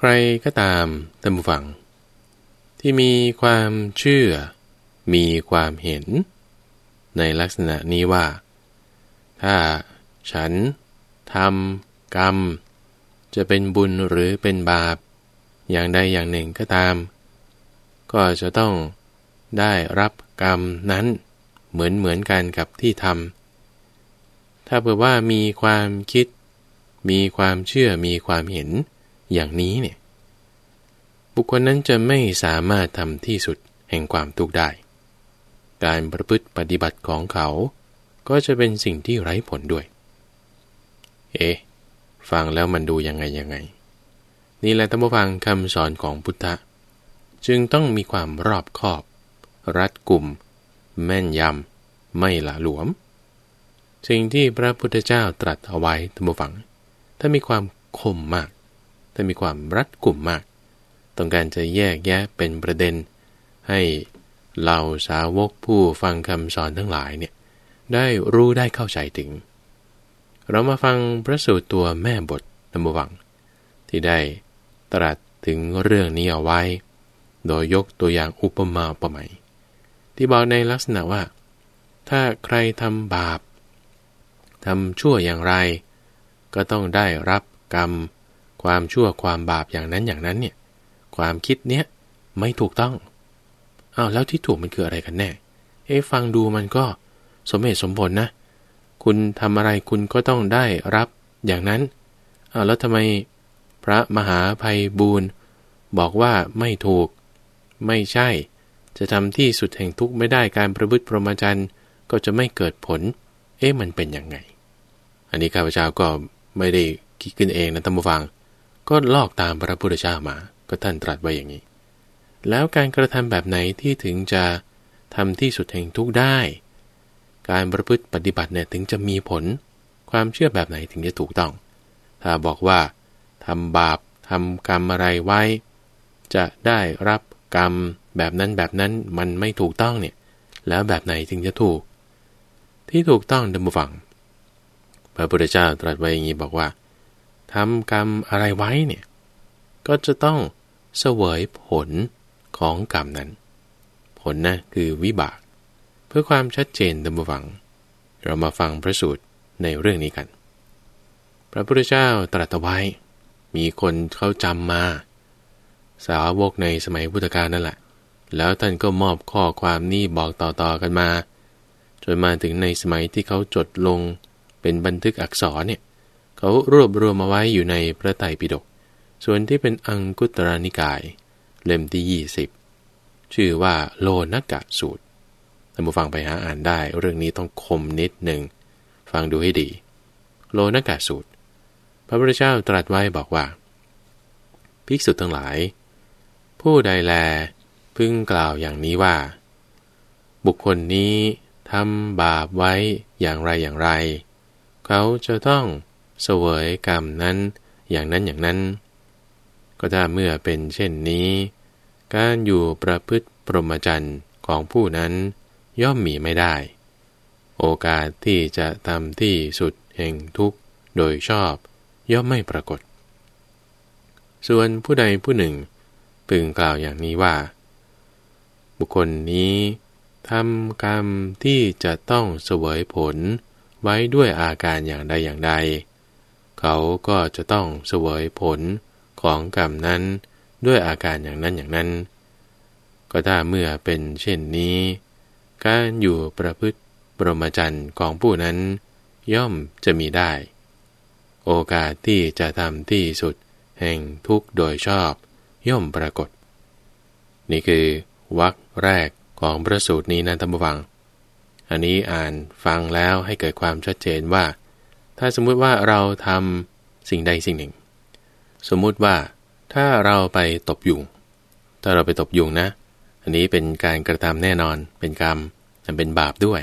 ใครก็ตามท่านผู้ฟัง ที่มีความเชื่อ มีความเห็น ในลักษณะนี้ว่า ถ้าฉันทำกรรม จะเป็นบุญหรือเป็นบาป อย่างใดอย่างหนึ่งก็ตาม ก็จะต้องได้รับกรรมนั้นเหมือนเหมือนกันกับที่ทำถ้าเผื่อว่ามีความคิด มีความเชื่อมีความเห็น อย่างนี้เนี่ยบุคคลนั้นจะไม่สามารถทำที่สุดแห่งความทุกข์ได้ การประพฤติปฏิบัติของเขา ก็จะเป็นสิ่งที่ไร้ผลด้วย เอ๊ะฟังแล้วมันดูยังไงยังไง นี่แหละท่านผู้ฟังคำสอนของพุทธะ จึงต้องมีความรอบคอบ รัดกลุ่ม แม่นยำ ไม่ละหลวม สิ่งที่พระพุทธเจ้าตรัสเอาไว้ท่านผู้ฟัง ถ้ามีความคมมาก ถ้ามีความรัดกุมมาก ต้องการจะแยกแยะเป็นประเด็น ให้เราสาวกผู้ฟังคำสอนทั้งหลายเนี่ยได้รู้ได้เข้าใจถึง เรามาฟังพระสูตรตัวแม่บทนมวัง ที่ได้ตรัสถึงเรื่องนี้เอาไว้ โดยยกตัวอย่างอุปมาอุปไมยที่บอกในลักษณะว่า ถ้าใครทำบาปทำชั่วอย่างไร ก็ต้องได้รับกรรม ความชั่วความบาปอย่างนั้นอย่างนั้นเนี่ย ความคิดเนี้ยไม่ถูกต้องอ้าวแล้วที่ถูกมันคืออะไรกันแน่ เอ๊ฟังดูมันก็สมเหตุสมผลนะ คุณทำอะไรคุณก็ต้องได้รับอย่างนั้นอ้าวแล้วทำไมพระมหาภัยบูรณ์บอกว่าไม่ถูก ไม่ใช่ จะทำที่สุดแห่งทุกข์ไม่ได้การประพฤติพรหมจรรย์ก็จะไม่เกิดผล เอ๊ะมันเป็นยังไง อันนี้ข้าพเจ้าก็ไม่ได้คิดขึ้นเองนะท่านผู้ฟัง ก็ลอกตามพระพุทธเจ้ามา ก็ท่านตรัสไว้อย่างนี้ แล้วการกระทำแบบไหนที่ถึงจะทำที่สุดแห่งทุกได้ การประพฤติปฏิบัติเนี่ยถึงจะมีผล ความเชื่อแบบไหนถึงจะถูกต้อง ถ้าบอกว่าทำบาปทำกรรมอะไรไว้ จะได้รับกรรมแบบนั้นแบบนั้นมันไม่ถูกต้องเนี่ย แล้วแบบไหนถึงจะถูก ที่ถูกต้องดัมฟัง พระพุทธเจ้าตรัสไว้อย่างนี้บอกว่า ทำกรรมอะไรไว้เนี่ยก็จะต้องเสวยผลของกรรมนั้น ผลนะคือวิบาก เพื่อความชัดเจนตามฟัง เรามาฟังพระสูตรในเรื่องนี้กัน พระพุทธเจ้าตรัสไว้ มีคนเขาจำมา สาวกในสมัยพุทธกาลนั่นแหละ แล้วท่านก็มอบข้อความนี้บอกต่อๆกันมา จนมาถึงในสมัยที่เขาจดลงเป็นบันทึกอักษรเนี่ย เขารวบรวมมาไว้อยู่ในพระไตรปิฎกส่วนที่เป็นอังคุตรานิกาย เล่มที่ 20 ชื่อว่าโลนักกะสูตรท่านผู้ฟังไปหาอ่านได้ เรื่องนี้ต้องคมนิดหนึ่ง ฟังดูให้ดี โลนักกะสูตร พระพุทธเจ้าตรัสไว้บอกว่า ภิกษุทั้งหลาย ผู้ใดแล พึงกล่าวอย่างนี้ว่า บุคคลนี้ทำบาปไว้อย่างไรอย่างไร เขาจะต้อง เสวยกรรมนั้นอย่างนั้นอย่างนั้น ก็ถ้าเมื่อเป็นเช่นนี้ การอยู่ประพฤติปรมจันทร์ของผู้นั้นย่อมมีไม่ได้ โอกาสที่จะทำที่สุดแห่งทุกข์โดยชอบย่อมไม่ปรากฏ ส่วนผู้ใดผู้หนึ่งพึงกล่าวอย่างนี้ว่า บุคคลนี้ทำกรรมที่จะต้องเสวยผลไว้ด้วยอาการอย่างใดอย่างใด เขาก็จะต้องเสวยผลของกรรมนั้นด้วยอาการอย่างนั้นอย่างนั้น ก็ถ้าเมื่อเป็นเช่นนี้ การอยู่ประพฤติบรมจันทร์ของผู้นั้น ย่อมจะมีได้ โอกาสที่จะทำที่สุดแห่งทุกโดยชอบ ย่อมปรากฏ นี่คือวรรคแรกของพระสูตรนี้นะท่านผู้ฟัง อันนี้อ่านฟังแล้วให้เกิดความชัดเจนว่า ถ้าสมมุติว่าเราทำสิ่งใดสิ่งหนึ่ง สมมุติว่าถ้าเราไปตบยุง ถ้าเราไปตบยุงนะ อันนี้เป็นการกระทำแน่นอน เป็นกรรมมันเป็นบาปด้วย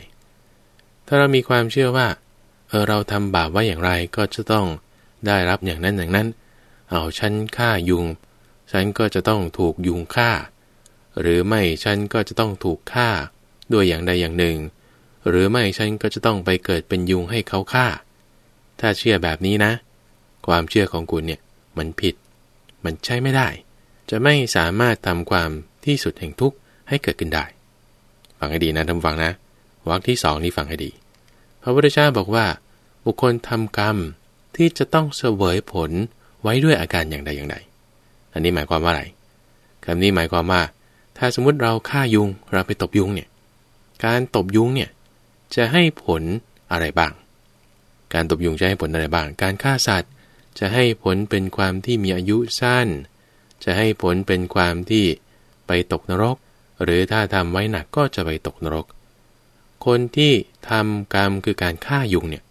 ถ้าเรามีความเชื่อว่า เออเราทำบาปไว้อย่างไรก็จะต้องได้รับอย่างนั้นอย่างนั้น เอาฉันฆ่ายุง ฉันก็จะต้องถูกยุงฆ่า หรือไม่ฉันก็จะต้องถูกฆ่าด้วยอย่างใดอย่างหนึ่ง หรือไม่ฉันก็จะต้องไปเกิดเป็นยุงให้เขาฆ่า ถ้าเชื่อแบบนี้นะ ความเชื่อของคุณเนี่ยมันผิด มันใช่ไม่ได้ จะไม่สามารถทำความที่สุดแห่งทุกข์ให้เกิดขึ้นได้ ฟังให้ดีนะท่านฟังนะวรรคที่สองนี้ฟังให้ดี พระพุทธเจ้าบอกว่า บุคคลทำกรรมที่จะต้องเสวยผลไว้ด้วยอาการอย่างใดอย่างใด อันนี้หมายความว่าอะไรคำนี้หมายความว่า ถ้าสมมุติเราฆ่ายุงเราไปตบยุงเนี่ย การตบยุงเนี่ยจะให้ผลอะไรบ้าง การตบยุงจะให้ผลอะไรบ้าง การฆ่าสัตว์ จะให้ผลเป็นความที่มีอายุสั้น จะให้ผลเป็นความที่ไปตกนรก หรือถ้าทำไว้หนักก็จะไปตกนรก คนที่ทำกรรมคือการฆ่ายุงเนี่ย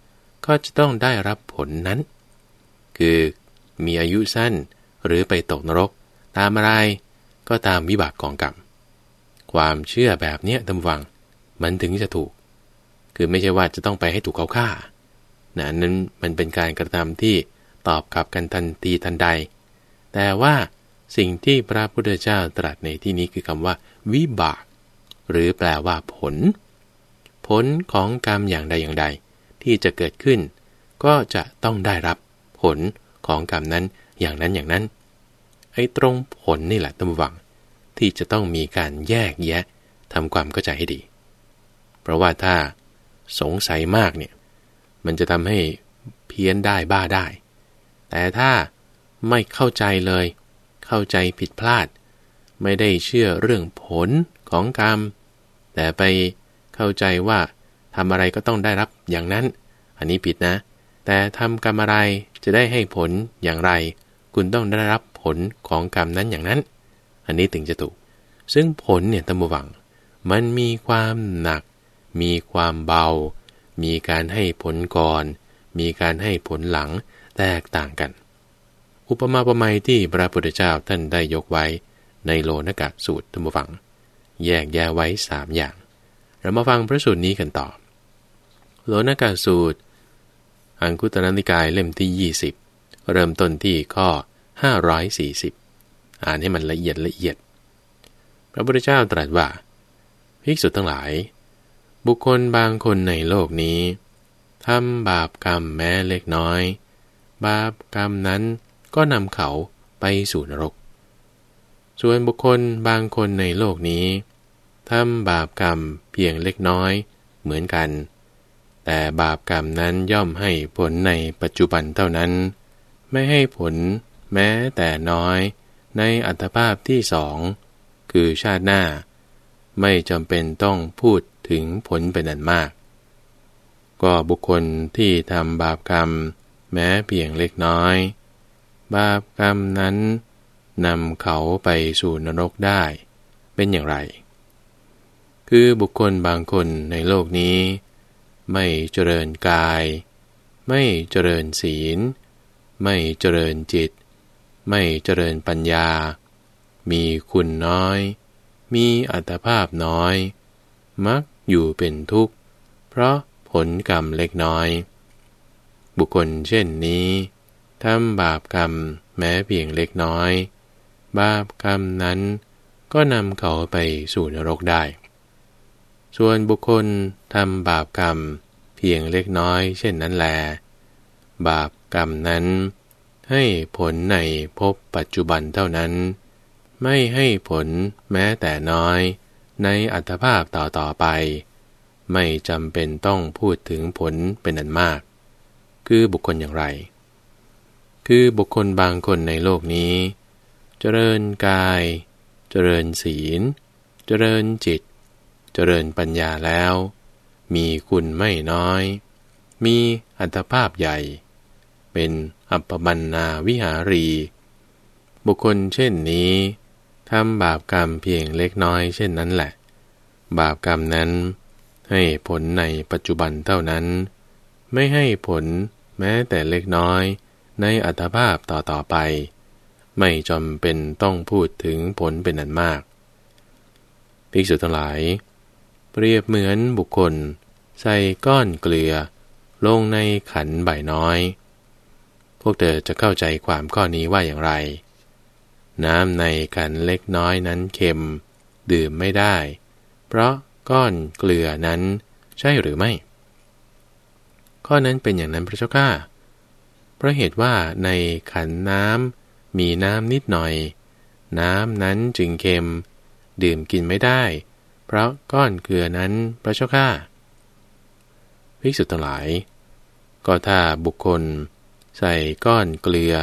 ก็จะต้องได้รับผลนั้น คือมีอายุสั้นหรือไปตกนรก ตามอะไรก็ตามวิบากกองกรรมความเชื่อแบบเนี้ยตำวัง มันถึงจะถูก คือไม่ใช่ว่าจะต้องไปให้ถูกเขาฆ่า นะนั้นมันเป็นการกระทำที่ตอบกลับกันทันทีทันใด แต่ว่าสิ่งที่พระพุทธเจ้าตรัสในที่นี้คือคำว่า วิบาก หรือแปลว่าผล ผลของกรรมอย่างใดอย่างใด ที่จะเกิดขึ้น ก็จะต้องได้รับผลของกรรมนั้นอย่างนั้นอย่างนั้นไอ้ตรงผลนี่แหละตำวัง ที่จะต้องมีการแยกแยะทำความเข้าใจให้ดี เพราะว่าถ้าสงสัยมากเนี่ย มันจะทำให้เพี้ยนได้บ้าได้ แต่ถ้าไม่เข้าใจเลย เข้าใจผิดพลาด ไม่ได้เชื่อเรื่องผลของกรรม แต่ไปเข้าใจว่าทำอะไรก็ต้องได้รับอย่างนั้น อันนี้ผิดนะ แต่ทำกรรมอะไรจะได้ให้ผลอย่างไร คุณต้องได้รับผลของกรรมนั้นอย่างนั้น อันนี้ถึงจะถูก ซึ่งผลเนี่ยตั้มบวัง มันมีความหนัก มีความเบา มีการให้ผลก่อน มีการให้ผลหลังแตกต่างกัน อุปมาอุปไมยที่พระพุทธเจ้าท่านได้ยกไว้ในโลนกะสูตรตั้มวัง แยกแยะไว้สามอย่าง เรามาฟังพระสูตรนี้กันต่อ โลนกะสูตร อังคุตรนิกายเล่มที่ 20 เริ่มต้นที่ข้อ 540 อ่านให้มันละเอียดละเอียด พระพุทธเจ้าตรัสว่าภิกษุทั้งหลาย บุคคลบางคนในโลกนี้ทำบาปกรรมแม้เล็กน้อย บาปกรรมนั้นก็นำเขาไปสู่นรก ส่วนบุคคลบางคนในโลกนี้ทำบาปกรรมเพียงเล็กน้อยเหมือนกัน แต่บาปกรรมนั้นย่อมให้ผลในปัจจุบันเท่านั้น ไม่ให้ผลแม้แต่น้อยในอัตภาพที่สอง คือชาติหน้า ไม่จำเป็นต้องพูด ถึงผลเป็นอันมาก ก็บุคคลที่ทำบาปกรรม แม้เพียงเล็กน้อย บาปกรรมนั้นนำเขาไปสู่นรกได้ เป็นอย่างไร คือบุคคลบางคนในโลกนี้ ไม่เจริญกาย ไม่เจริญศีล ไม่เจริญจิต ไม่เจริญปัญญา มีคุณน้อย มีอัตภาพน้อย มัก อยู่เป็นทุกข์ เพราะผลกรรมเล็กน้อย บุคคลเช่นนี้ทำบาปกรรมแม้เพียงเล็กน้อย บาปกรรมนั้นก็นำเขาไปสู่นรกได้ ส่วนบุคคลทำบาปกรรมเพียงเล็กน้อย เช่นนั้นแล บาปกรรมนั้น ให้ผลในภพปัจจุบันเท่านั้น ไม่ให้ผลแม้แต่น้อย ในอัตภาพต่อต่อไป ไม่จำเป็นต้องพูดถึงผลเป็นอันมาก คือบุคคลอย่างไร คือบุคคลบางคนในโลกนี้ เจริญกาย เจริญศีล เจริญจิต เจริญปัญญาแล้ว มีคุณไม่น้อย มีอัตภาพใหญ่ เป็นอัปปบันนาวิหารี บุคคลเช่นนี้ ทำบาปกรรมเพียงเล็กน้อยเช่นนั้นแหละ บาปกรรมนั้น ให้ผลในปัจจุบันเท่านั้น ไม่ให้ผลแม้แต่เล็กน้อยในอัตภาพต่อต่อไป ไม่จำเป็นต้องพูดถึงผลเป็นอันมากภิกษุทั้งหลาย เปรียบเหมือนบุคคล ใส่ก้อนเกลือ ลงในขันใบน้อย พวกเธอจะเข้าใจความข้อนี้ว่าอย่างไร น้ำในขันเล็กน้อยนั้นเค็ม ดื่มไม่ได้ เพราะก้อนเกลือนั้นใช่หรือไม่ ข้อนั้นเป็นอย่างนั้นพระเจ้าข้าเพราะเหตุว่าในขันน้ำมีน้ำนิดหน่อย น้ำนั้นจึงเค็ม ดื่มกินไม่ได้ เพราะก้อนเกลือนั้นพระเจ้าข้าภิกษุทั้งหลาย ก็ถ้าบุคคล ใส่ก้อนเกลือ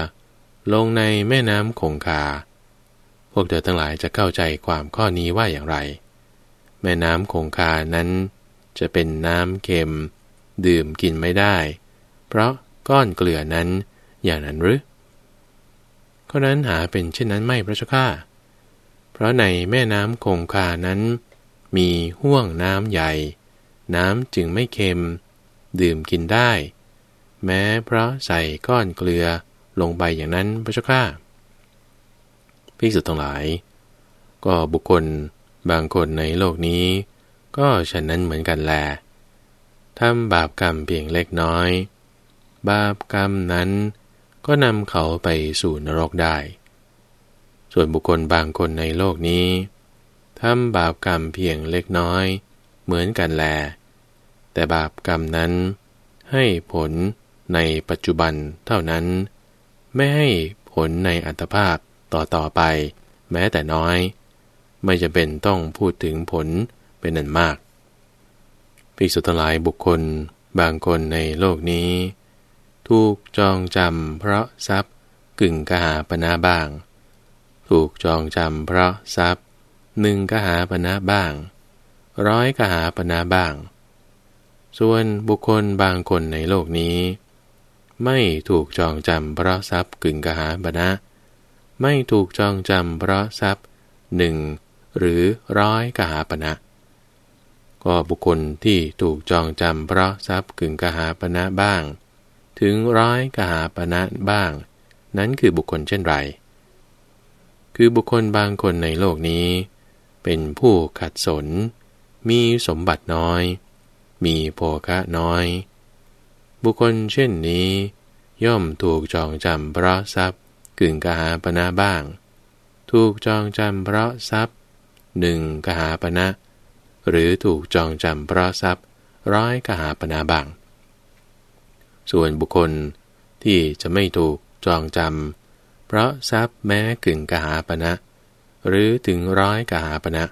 ลงในแม่น้ำคงคา พวกเธอทั้งหลายจะเข้าใจความข้อนี้ว่าอย่างไร แม่น้ำคงคานั้น จะเป็นน้ำเค็ม ดื่มกินไม่ได้ เพราะก้อนเกลือนั้นอย่างนั้นหรือก็นั้นหาเป็นเช่นนั้นไม่พระเจ้าข้าเพราะในแม่น้ำคงคานั้น มีห่วงน้ำใหญ่ น้ำจึงไม่เค็ม ดื่มกินได้ แม้เพราะใส่ก้อนเกลือ ลงไปอย่างนั้นพระเจ้าข้าพิสุทธ์ทั้งหลาย ก็บุคคลบางคนในโลกนี้ ก็ฉะนั้นเหมือนกันแลทำบาปกรรมเพียงเล็กน้อย บาปกรรมนั้นก็นำเขาไปสู่นรกได้ ส่วนบุคคลบางคนในโลกนี้ทำบาปกรรมเพียงเล็กน้อย เหมือนกันแล แต่บาปกรรมนั้นให้ผลในปัจจุบันเท่านั้น ไม่ให้ผลในอัตภาพต่อต่อไป แม้แต่น้อย ไม่จะเป็นต้องพูดถึงผลเป็นนันมากภิกษุทั้งหลายบุคคลบางคนในโลกนี้ ถูกจองจำเพราะทรัพย์กึ่งกหาปณะบ้าง ถูกจองจำเพราะทรัพย์หนึ่งกหาปณะบ้าง ร้อยกหาปณะบ้าง ส่วนบุคคลบางคนในโลกนี้ ไม่ถูกจองจำเพราะทรัพย์กึ่งกหาปณะไม่ถูกจองจำเพราะทรัพย์หนึ่งหรือร้อยกหาปณะก็บุคคลที่ถูกจองจำเพราะทรัพย์กึ่งกหาปณะบ้าง ถึงร้อยกหาปณะบ้าง นั้นคือบุคคลเช่นไร คือบุคคลบางคนในโลกนี้ เป็นผู้ขัดสน มีสมบัติน้อย มีโภคะน้อย บุคคลเช่นนี้ ย่อมถูกจองจำเพราะทรัพย์กึ่งกหาปณะบ้าง ถูกจองจำเพราะทรัพย์หนึ่งกหาปณะหรือถูกจองจำเพราะทรัพย์ร้อยกหาปณะบ้าง ส่วนบุคคลที่จะไม่ถูกจองจำเพราะทรัพย์แม้กึ่งกหาปณะหรือถึงร้อยกหาปณะ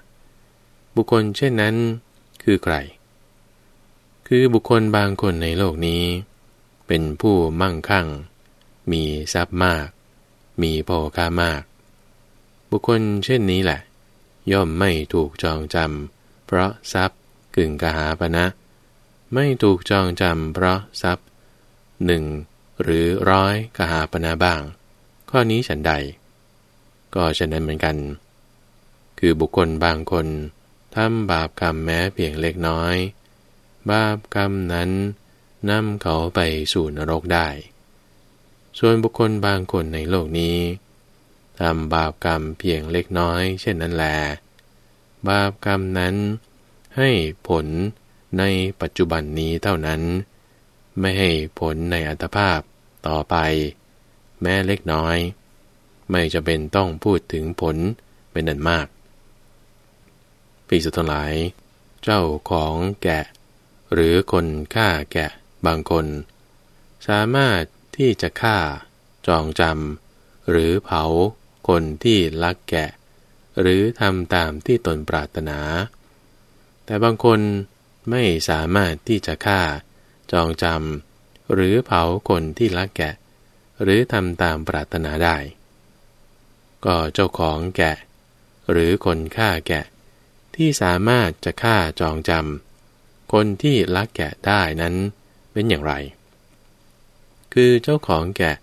บุคคลเช่นนั้นคือใคร คือบุคคลบางคนในโลกนี้ เป็นผู้มั่งคั่ง มีทรัพย์มาก มีโภคามาก บุคคลเช่นนี้แหละ ย่อมไม่ถูกจองจำเพราะทรัพย์กึ่งกหาปณะไม่ถูกจองจำเพราะทรัพย์หนึ่งหรือร้อยกหาปณะบ้าง ข้อนี้ฉันใด ก็ฉะนั้นเหมือนกัน คือบุคคลบางคนทำบาปกรรมแม้เพียงเล็กน้อย บาปกรรมนั้นนำเขาไปสู่นรกได้ ส่วนบุคคลบางคนในโลกนี้ทำบาปกรรมเพียงเล็กน้อย เช่นนั้นแล บาปกรรมนั้นให้ผลในปัจจุบันนี้เท่านั้น ไม่ให้ผลในอัตภาพต่อไป แม้เล็กน้อย ไม่จะเป็นต้องพูดถึงผลเป็นนันมากปีสุดทั้งหลาย เจ้าของแกะ หรือคนฆ่าแกะบางคน สามารถที่จะฆ่า จองจำหรือเผาคนที่ลักแกะ หรือทำตามที่ตนปรารถนา แต่บางคนไม่สามารถที่จะฆ่า จองจำหรือเผาคนที่ลักแกะ หรือทำตามปรารถนาได้ ก็เจ้าของแกะ หรือคนฆ่าแกะ ที่สามารถจะฆ่าจองจำ คนที่ลักแกะได้นั้นเป็นอย่างไร คือเจ้าของแกะ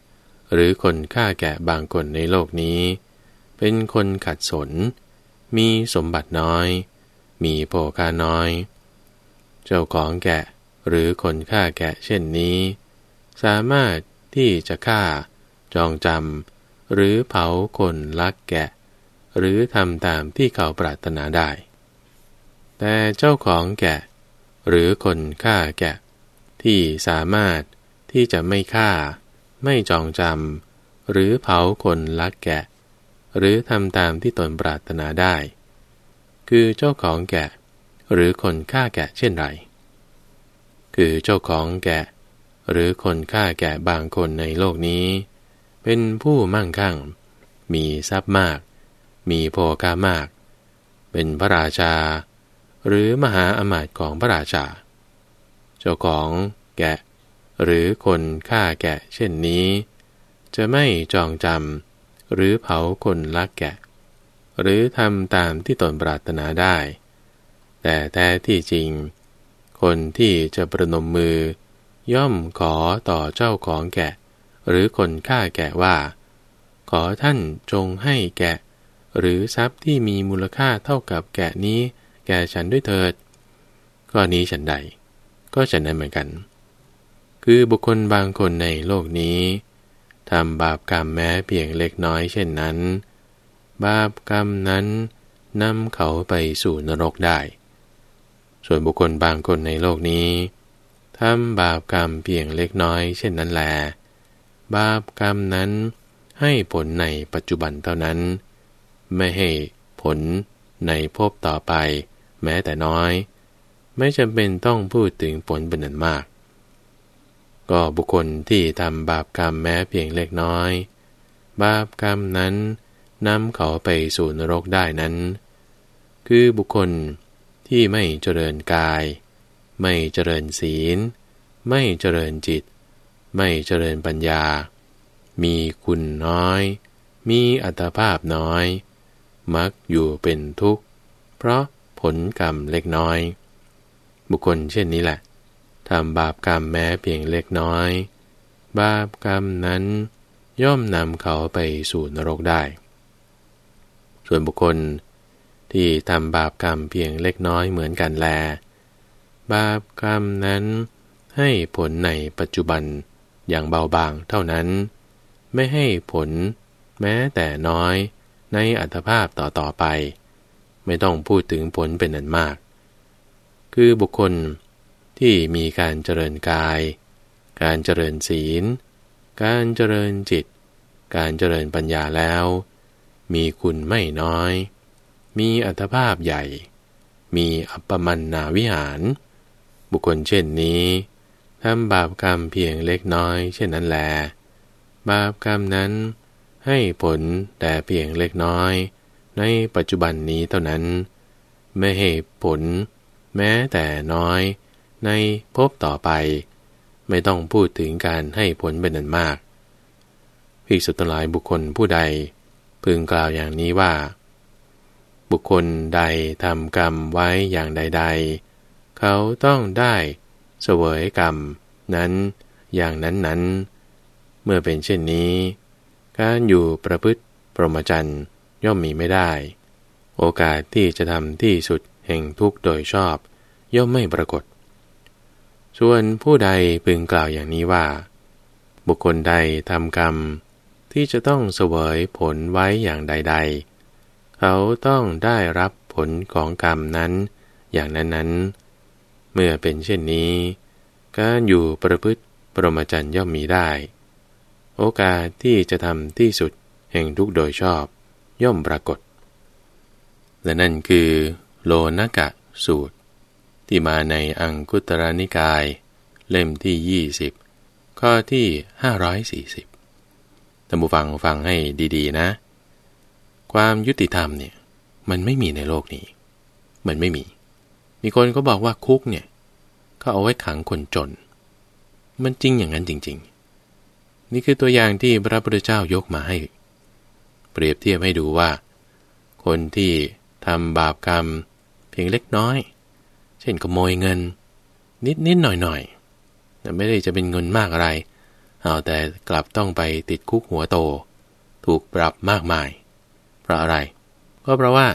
หรือคนฆ่าแกะบางคนในโลกนี้ เป็นคนขัดสน มีสมบัติน้อย มีโภคาน้อย เจ้าของแกะหรือคนฆ่าแกะเช่นนี้ สามารถที่จะฆ่า จองจำหรือเผาคนลักแกะ หรือทำตามที่เขาปรารถนาได้ แต่เจ้าของแกะ หรือคนฆ่าแกะ ที่สามารถที่จะไม่ฆ่า ไม่จองจำหรือเผาคนลักแกะ หรือทำตามที่ตนปรารถนาได้ คือเจ้าของแกะ หรือคนฆ่าแกะเช่นไร คือเจ้าของแกะ หรือคนฆ่าแกะบางคนในโลกนี้ เป็นผู้มั่งคั่ง มีทรัพย์มาก มีโภคามาก เป็นพระราชา หรือมหาอมาตย์ของพระราชา เจ้าของแกะ หรือคนฆ่าแกะเช่นนี้ จะไม่จองจำหรือเผาคนลักแกะ หรือทำตามที่ตนปรารถนาได้ แต่แท้ที่จริง คนที่จะประนมมือ ย่อมขอต่อเจ้าของแกะ หรือคนฆ่าแกะว่า ขอท่านจงให้แกะ หรือทรัพย์ที่มีมูลค่าเท่ากับแกะนี้ แก่ฉันด้วยเถิดก็นี้ฉันใด ก็ฉันนั้นเหมือนกัน คือบุคคลบางคนในโลกนี้ทำบาปกรรมแม้เพียงเล็กน้อยเช่นนั้น บาปกรรมนั้นนำเขาไปสู่นรกได้ ส่วนบุคคลบางคนในโลกนี้ทำบาปกรรมเพียงเล็กน้อยเช่นนั้นแล บาปกรรมนั้นให้ผลในปัจจุบันเท่านั้น ไม่ให้ผลในภพต่อไป แม้แต่น้อย ไม่จำเป็นต้องพูดถึงผลเป็นนันมาก ก็บุคคลที่ทำบาปกรรมแม้เพียงเล็กน้อย บาปกรรมนั้นนำเขาไปสู่นรกได้นั้น คือบุคคลที่ไม่เจริญกาย ไม่เจริญศีล ไม่เจริญจิต ไม่เจริญปัญญา มีคุณน้อย มีอัตภาพน้อย มักอยู่เป็นทุกข์ เพราะ ผลกรรมเล็กน้อย บุคคลเช่นนี้แหละทำบาปกรรมแม้เพียงเล็กน้อย บาปกรรมนั้น ย่อมนำเขาไปสู่นรกได้ ส่วนบุคคลที่ทำบาปกรรมเพียงเล็กน้อยเหมือนกันแล บาปกรรมนั้นให้ผลในปัจจุบันอย่างเบาบางเท่านั้น ไม่ให้ผลแม้แต่น้อยในอัตภาพต่อต่อไป ไม่ต้องพูดถึงผลเป็นนันมาก คือบุคคลที่มีการเจริญกาย การเจริญศีล การเจริญจิต การเจริญปัญญาแล้ว มีคุณไม่น้อย มีอัตภาพใหญ่ มีอัปปมันนาวิหาร บุคคลเช่นนี้ทำบาปกรรมเพียงเล็กน้อย เช่นนั้นแล บาปกรรมนั้นให้ผลแต่เพียงเล็กน้อย ในปัจจุบันนี้เท่านั้น ไม่ให้ผล แม้แต่น้อย ในภพต่อไป ไม่ต้องพูดถึงการให้ผลเป็นนันมากภิกษุทั้งหลายบุคคลผู้ใด พึงกล่าวอย่างนี้ว่า บุคคลใดทำกรรมไว้อย่างใด ๆ เขาต้องได้เสวยกรรม นั้นอย่างนั้นนั้น เมื่อเป็นเช่นนี้ การอยู่ประพฤติปรมจัน ย่อมมีไม่ได้ โอกาสที่จะทำที่สุดแห่งทุกโดยชอบ ย่อมไม่ปรากฏ ส่วนผู้ใดพึงกล่าวอย่างนี้ว่า บุคคลใดทำกรรม ที่จะต้องเสวยผลไว้อย่างใด ๆ เขาต้องได้รับผลของกรรมนั้น อย่างนั้นๆ เมื่อเป็นเช่นนี้ การอยู่ประพฤติปรมจันย่อมมีได้ โอกาสที่จะทำที่สุดแห่งทุกโดยชอบ ย่อมปรากฏ และนั่นคือโลนกะสูตร ที่มาในอังคุตรนิกาย เล่มที่ 20 ข้อที่ 540ท่านผู้ฟังฟังให้ดีๆนะ ความยุติธรรมเนี่ยมันไม่มีในโลกนี้ มันไม่มี มีคนก็บอกว่าคุกเนี่ยเขาเอาไว้ขังคนจน มันจริงอย่างนั้นจริง ๆ นี่คือตัวอย่างที่พระพุทธเจ้ายกมาให้ ปรียบเทียบให้ดูว่า คนที่ทำบาปกรรม เพียงเล็กน้อย เช่นขโมยเงิน นิดนิดหน่อยหน่อยแต่ไม่ได้จะเป็นเงินมากอะไร เอาแต่กลับต้องไปติดคุกหัวโต ถูกปรับมากมาย เพราะอะไร ก็เพราะว่า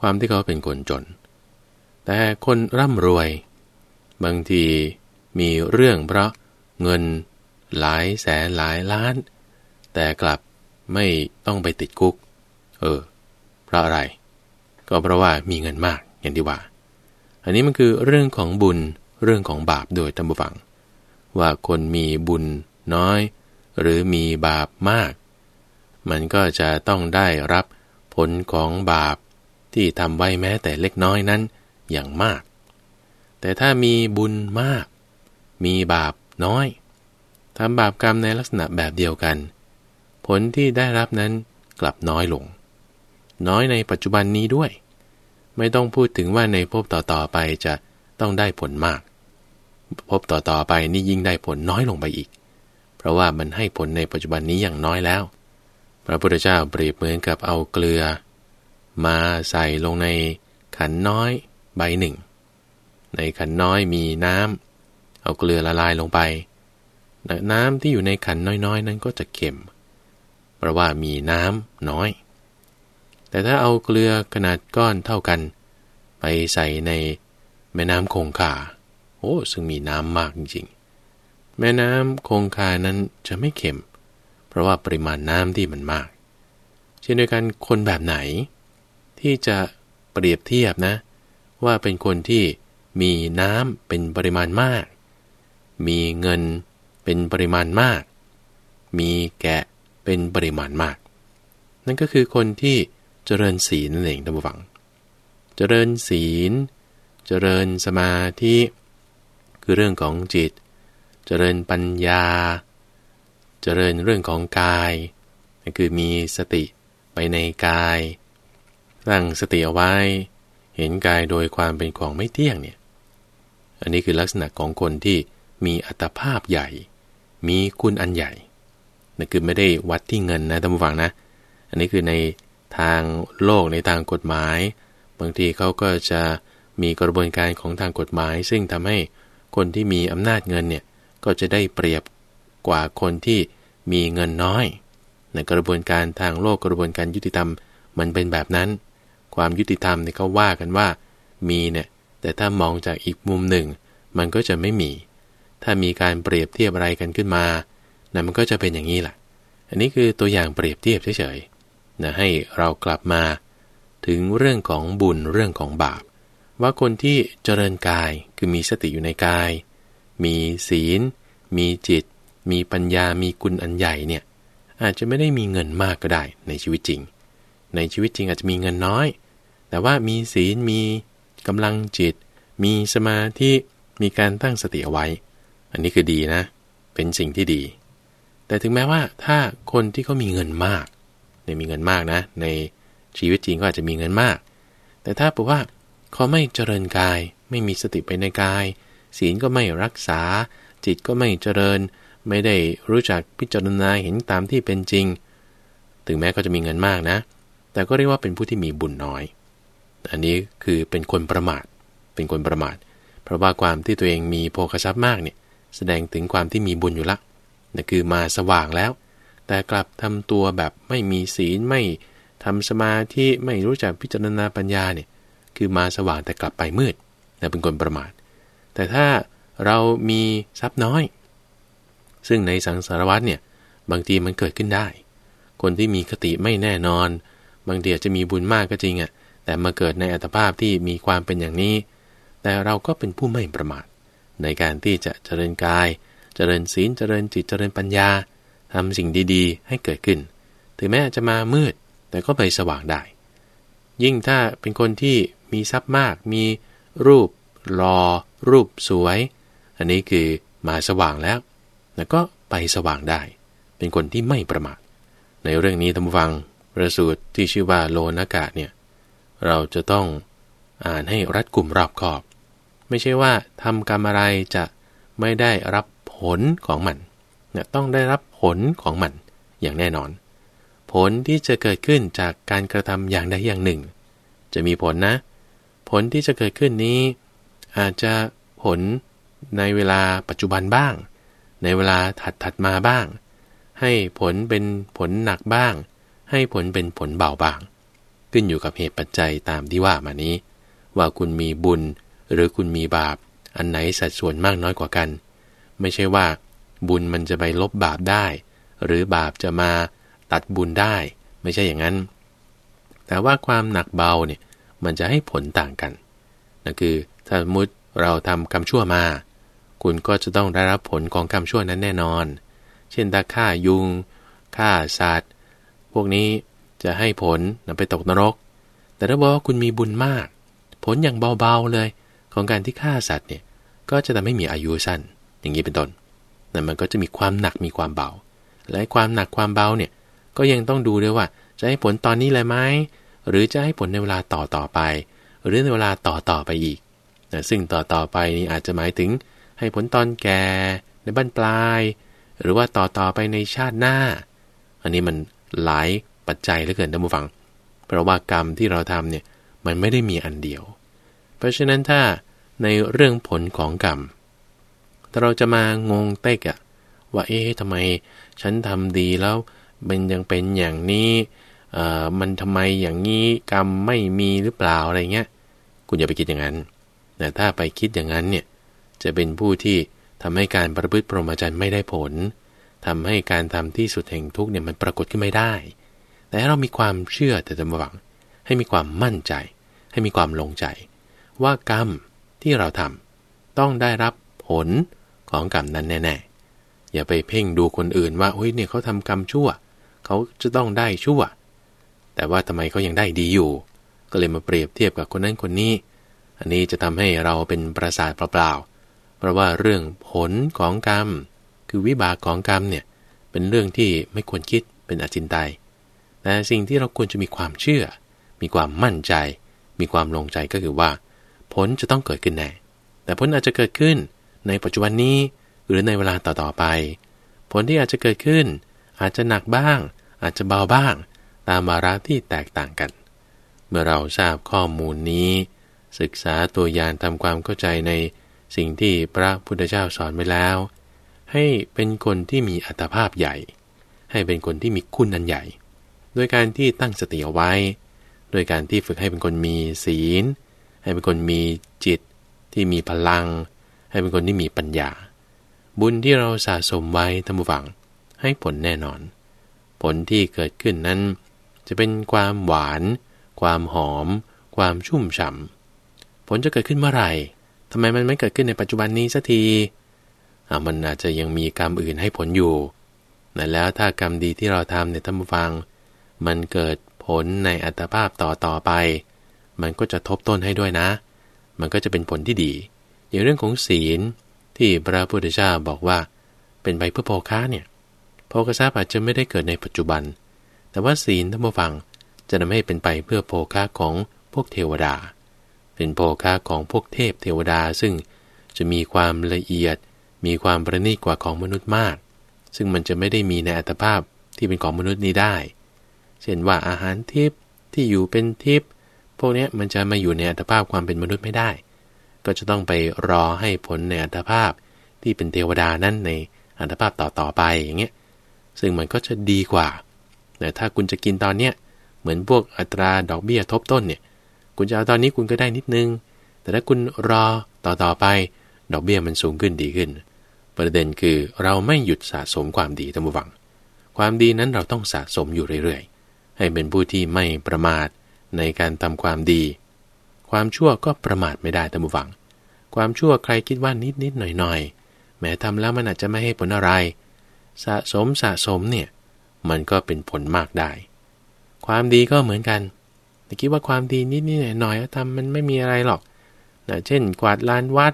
ความที่เขาเป็นคนจน แต่คนร่ำรวย บางทีมีเรื่องเพราะเงินหลายแสนหลายล้าน แต่กลับ ไม่ต้องไปติดคุก เออ เพราะอะไร ก็เพราะว่ามีเงินมากอย่างที่ว่า อันนี้มันคือเรื่องของบุญเรื่องของบาปโดยท่านผู้ฟัง ว่าคนมีบุญน้อย หรือมีบาปมาก มันก็จะต้องได้รับผลของบาปที่ทำไว้แม้แต่เล็กน้อยนั้นอย่างมาก แต่ถ้ามีบุญมาก มีบาปน้อยทำบาปกรรมในลักษณะแบบเดียวกัน ผลที่ได้รับนั้นกลับน้อยลง น้อยในปัจจุบันนี้ด้วย ไม่ต้องพูดถึงว่าในภพต่อๆไปจะต้องได้ผลมากภพต่อๆไปนี่ยิ่งได้ผลน้อยลงไปอีก เพราะว่ามันให้ผลในปัจจุบันนี้อย่างน้อยแล้ว พระพุทธเจ้าเปรียบเหมือนกับเอาเกลือ มาใส่ลงในขันน้อยใบหนึ่ง ในขันน้อยมีน้ำเอาเกลือละลายลงไป น้ำที่อยู่ในขันน้อยๆนั้นก็จะเค็ม เพราะว่ามีน้ำน้อย แต่ถ้าเอาเกลือขนาดก้อนเท่ากัน ไปใส่ในแม่น้ำคงคาโอ้ซึ่งมีน้ำมากจริงๆ แม่น้ำคงคานั้นจะไม่เค็ม เพราะว่าปริมาณน้ำที่มันมาก เช่นเดียวกันคนแบบไหน ที่จะเปรียบเทียบนะ ว่าเป็นคนที่มีน้ำเป็นปริมาณมาก มีเงินเป็นปริมาณมาก มีแกะ เป็นปริมาณมาก นั่นก็คือคนที่เจริญศีลนั่นเองท่านผู้ฟัง เจริญศีล เจริญสมาธิ คือเรื่องของจิต เจริญปัญญา เจริญเรื่องของกายคือมีสติไปในกายตั้งสติเอาไว้ เห็นกายโดยความเป็นของไม่เที่ยงเนี่ยอันนี้คือลักษณะของคนที่มีอัตภาพใหญ่ มีคุณอันใหญ่ นั่นคือไม่ได้วัดที่เงินนะท่านผู้ฟังนะ อันนี้คือในทางโลกในทางกฎหมาย บางทีเขาก็จะมีกระบวนการของทางกฎหมาย ซึ่งทำให้คนที่มีอำนาจเงินเนี่ยก็จะได้เปรียบกว่าคนที่มีเงินน้อย ในกระบวนการทางโลกกระบวนการยุติธรรมมันเป็นแบบนั้น ความยุติธรรมเนี่ยเขาว่ากันว่ามีเนี่ยแต่ถ้ามองจากอีกมุมหนึ่ง มันก็จะไม่มี ถ้ามีการเปรียบเทียบอะไรกันขึ้นมา นะมันก็จะเป็นอย่างนี้แหละ อันนี้คือตัวอย่างเปรียบเทียบเฉยๆนะให้เรากลับมาถึงเรื่องของบุญเรื่องของบาป ว่าคนที่เจริญกายคือมีสติอยู่ในกาย มีศีล มีจิต มีปัญญามีกุลอันใหญ่เนี่ยอาจจะไม่ได้มีเงินมากก็ได้ในชีวิตจริง ในชีวิตจริงอาจจะมีเงินน้อย แต่ว่ามีศีลมีกำลังจิต มีสมาธิมีการตั้งสติเอาไว้ อันนี้คือดีนะ เป็นสิ่งที่ดี แต่ถึงแม้ว่าถ้าคนที่เขามีเงินมากในมีเงินมากนะ ในชีวิตจริงก็อาจจะมีเงินมาก แต่ถ้าบอกว่าเขาไม่เจริญกาย ไม่มีสติไปในกาย ศีลก็ไม่รักษา จิตก็ไม่เจริญ ไม่ได้รู้จักพิจารณาเห็นตามที่เป็นจริง ถึงแม้เขาจะมีเงินมากนะ แต่ก็เรียกว่าเป็นผู้ที่มีบุญน้อย อันนี้คือเป็นคนประมาท เป็นคนประมาท เพราะว่าความที่ตัวเองมีโภคทรัพย์มากเนี่ยแสดงถึงความที่มีบุญอยู่ละ นั่นคือมาสว่างแล้ว แต่กลับทำตัวแบบไม่มีศีลไม่ทำสมาธิไม่รู้จักพิจารณาปัญญาเนี่ยคือมาสว่างแต่กลับไปมืดนะเป็นคนประมาท แต่ถ้าเรามีทรัพย์น้อย ซึ่งในสังสารวัตเนี่ยบางทีมันเกิดขึ้นได้ คนที่มีคติไม่แน่นอน บางทีอาจจะมีบุญมากก็จริงอะ่ะแต่มาเกิดในอัตภาพที่มีความเป็นอย่างนี้ แต่เราก็เป็นผู้ไม่ประมาท ในการที่จะเจริญกาย เจริญศีลเจริญจิตเจริญปัญญาทำสิ่งดีๆ ให้เกิดขึ้น ถึงแม้จะมามืด แต่ก็ไปสว่างได้ ยิ่งถ้าเป็นคนที่มีทรัพย์มาก มีรูปรอรูปสวย อันนี้คือมาสว่างแล้ว แล้วก็ไปสว่างได้ เป็นคนที่ไม่ประมาทในเรื่องนี้ท่านผู้ฟังประสูตรที่ชื่อว่าโลนากะเนี่ยเราจะต้องอ่านให้รัดกลุ่มรอบขอบ ไม่ใช่ว่าทำกรรมอะไรจะไม่ได้รับ ผลของมันนี่ยต้องได้รับผลของมันอย่างแน่นอน ผลที่จะเกิดขึ้นจากการกระทำอย่างใดอย่างหนึ่ง จะมีผลนะ ผลที่จะเกิดขึ้นนี้ อาจจะผลในเวลาปัจจุบันบ้าง ในเวลาถัดถัดมาบ้าง ให้ผลเป็นผลหนักบ้าง ให้ผลเป็นผลเบาบ้าง ขึ้นอยู่กับเหตุปัจจัยตามที่ว่ามานี้ ว่าคุณมีบุญหรือคุณมีบาป อันไหนสัดส่วนมากน้อยกว่ากัน ไม่ใช่ว่า บุญมันจะไปลบบาปได้ หรือบาปจะมาตัดบุญได้ ไม่ใช่อย่างนั้น แต่ว่าความหนักเบาเนี่ยมันจะให้ผลต่างกันนั่นคือถ้ามุดเราทำกรรมชั่วมา คุณก็จะต้องได้รับผลของกรรมชั่วนั้นแน่นอน เช่นถ้าฆ่ายุงฆ่าสัตว์ พวกนี้จะให้ผลนำไปตกนรก แต่ถ้าบอกว่าคุณมีบุญมาก ผลอย่างเบาๆเลย ของการที่ฆ่าสัตว์เนี่ยก็จะทำให้มีอายุสั้น อย่างนี้เป็นต้นนั่นมันก็จะมีความหนักมีความเบา และความหนักความเบาเนี่ยก็ยังต้องดูด้วยว่าจะให้ผลตอนนี้เลยไหมหรือจะให้ผลในเวลาต่อต่อไป หรือในเวลาต่อต่อไปอีกนะซึ่งต่อต่อไปนี้อาจจะหมายถึงให้ผลตอนแก่ในบ้านปลาย หรือว่าต่อต่อไปในชาติหน้า อันนี้มันหลายปัจจัยเหลือเกินท่านผู้ฟัง เพราะว่ากรรมที่เราทำเนี่ยมันไม่ได้มีอันเดียว เพราะฉะนั้นถ้าในเรื่องผลของกรรม ถ้าเราจะมางงเต๊กอะว่าเอ๊ะทำไมฉันทำดีแล้วมันยังเป็นอย่างนี้เอ่อมันทำไมอย่างนี้กรรมไม่มีหรือเปล่าอะไรเงี้ยคุณอย่าไปคิดอย่างนั้นแต่ถ้าไปคิดอย่างนั้นเนี่ยจะเป็นผู้ที่ทำให้การประพฤติปรหมจรรย์ไม่ได้ผลทำให้การทำที่สุดแห่งทุกเนี่ยมันปรากฏขึ้นไม่ได้ แต่เรามีความเชื่อแต่จำหวัง ให้มีความมั่นใจ ให้มีความลงใจ ว่ากรรมที่เราทำต้องได้รับผล ของกรรมนั้นแน่ๆ อย่าไปเพ่งดูคนอื่นว่าเฮ้ยเนี่ยเขาทำกรรมชั่ว เขาจะต้องได้ชั่ว แต่ว่าทำไมเขายังได้ดีอยู่ ก็เลยมาเปรียบเทียบกับคนนั้นคนนี้ อันนี้จะทำให้เราเป็นประสาทเปล่าๆ เพราะว่าเรื่องผลของกรรม คือวิบากของกรรมเนี่ยเป็นเรื่องที่ไม่ควรคิดเป็นอจินไตยแต่สิ่งที่เราควรจะมีความเชื่อ มีความมั่นใจ มีความลงใจก็คือว่า ผลจะต้องเกิดขึ้นแน่แต่ผลอาจจะเกิดขึ้น ในปัจจุบันนี้หรือในเวลาต่อๆไป ผลที่อาจจะเกิดขึ้น อาจจะหนักบ้าง อาจจะเบาบ้าง ตามวาระที่แตกต่างกัน เมื่อเราทราบข้อมูลนี้ ศึกษาตัวอย่างทำความเข้าใจในสิ่งที่พระพุทธเจ้าสอนไว้แล้ว ให้เป็นคนที่มีอัตภาพใหญ่ ให้เป็นคนที่มีคุณอันใหญ่ โดยการที่ตั้งสติเอาไว้ โดยการที่ฝึกให้เป็นคนมีศีล ให้เป็นคนมีจิตที่มีพลัง ให้เป็นคนที่มีปัญญา บุญที่เราสะสมไว้ทำฝังให้ผลแน่นอน ผลที่เกิดขึ้นนั้น จะเป็นความหวาน ความหอม ความชุ่มฉ่ำผลจะเกิดขึ้นเมื่อไหร่ทำไมมันไม่เกิดขึ้นในปัจจุบันนี้สักทีอ่ามันอาจจะยังมีกรรมอื่นให้ผลอยู่นะแล้วถ้ากรรมดีที่เราทำเนี่ยท่านผู้ฟัง มันเกิดผลในอัตภาพต่อต่อไป มันก็จะทบต้นให้ด้วยนะ มันก็จะเป็นผลที่ดี อย่างเรื่องของศีลที่พระพุทธเจ้าบอกว่า เป็นไปเพื่อโภคะเนี่ยโภคทรัพย์อาจจะไม่ได้เกิดในปัจจุบัน แต่ว่าศีลท่านผู้ฟังจะทำให้เป็นไปเพื่อโภคะของพวกเทวดา เป็นโภคะของพวกเทพเทวดาซึ่งจะมีความละเอียด มีความประณีตกว่าของมนุษย์มาก ซึ่งมันจะไม่ได้มีในอัตภาพที่เป็นของมนุษย์นี้ได้ เช่นว่าอาหารทิพย์ที่อยู่เป็นทิพย์พวกนี้มันจะมาอยู่ในอัตภาพความเป็นมนุษย์ไม่ได้ ก็จะต้องไปรอให้ผลในอัตภาพที่เป็นเทวดานั้นในอัตภาพต่อๆไปอย่างเงี้ยซึ่งมันก็จะดีกว่าแต่ถ้าคุณจะกินตอนเนี้ยเหมือนพวกอัตราดอกเบี้ยทบต้นเนี่ย คุณจะเอาตอนนี้คุณก็ได้นิดนึง แต่ถ้าคุณรอต่อๆไป ดอกเบี้ยมันสูงขึ้นดีขึ้น ประเด็นคือเราไม่หยุดสะสมความดีทั้งหมดความดีนั้นเราต้องสะสมอยู่เรื่อยๆ ให้เป็นผู้ที่ไม่ประมาทในการทำความดี ความชั่วก็ประมาทไม่ได้ท่านผู้ฟัง ความชั่วใครคิดว่านิดนิดหน่อยหน่อยแม้ทำแล้วมันอาจจะไม่ให้ผลอะไร สะสมสะสมเนี่ยมันก็เป็นผลมากได้ ความดีก็เหมือนกันแต่คิดว่าความดีนิดนิดหน่อยหน่อยทำมันไม่มีอะไรหรอกนะเช่น กวาดลานวัด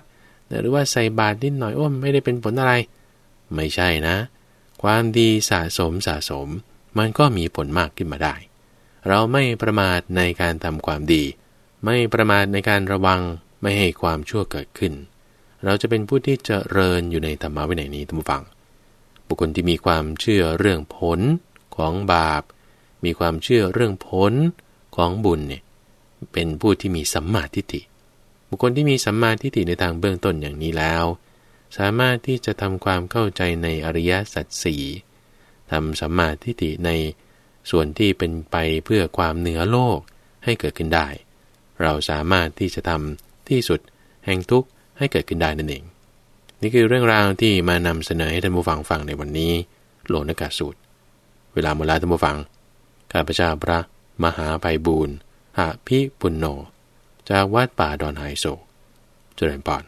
นะหรือว่าใส่บาตรนิดหน่อยโอ้ไม่ได้เป็นผลอะไร ไม่ใช่นะ ความดีสะสมสะสม มันก็มีผลมากขึ้นมาได้ เราไม่ประมาทในการทำความดี ไม่ประมาทในการระวังไม่ให้ความชั่วเกิดขึ้น เราจะเป็นผู้ที่จะเริญอยู่ในธรรมะวินัยนี้ท่านผู้ฟังบุคคลที่มีความเชื่อเรื่องผลของบาป มีความเชื่อเรื่องผลของบุญเนี่ยเป็นผู้ที่มีสัมมาทิฏฐิ บุคคลที่มีสัมมาทิฏฐิในทางเบื้องต้นอย่างนี้แล้ว สามารถที่จะทำความเข้าใจในอริยสัจสี่ทำสัมมาทิฏฐิในส่วนที่เป็นไปเพื่อความเหนือโลกให้เกิดขึ้นได้ เราสามารถที่จะทำที่สุดแห่งทุกข์ให้เกิดขึ้นได้นั่นเอง นี่คือเรื่องราวที่มานำเสนอให้ท่านผู้ฟังฟังในวันนี้ โลนกาสูตร เวลาหมดแล้วท่านผู้ฟังข้าพเจ้าพระ มหาไพบูรณ์หะพิปุณโญจากวัดป่าดอนไฮโศกเจริญปอน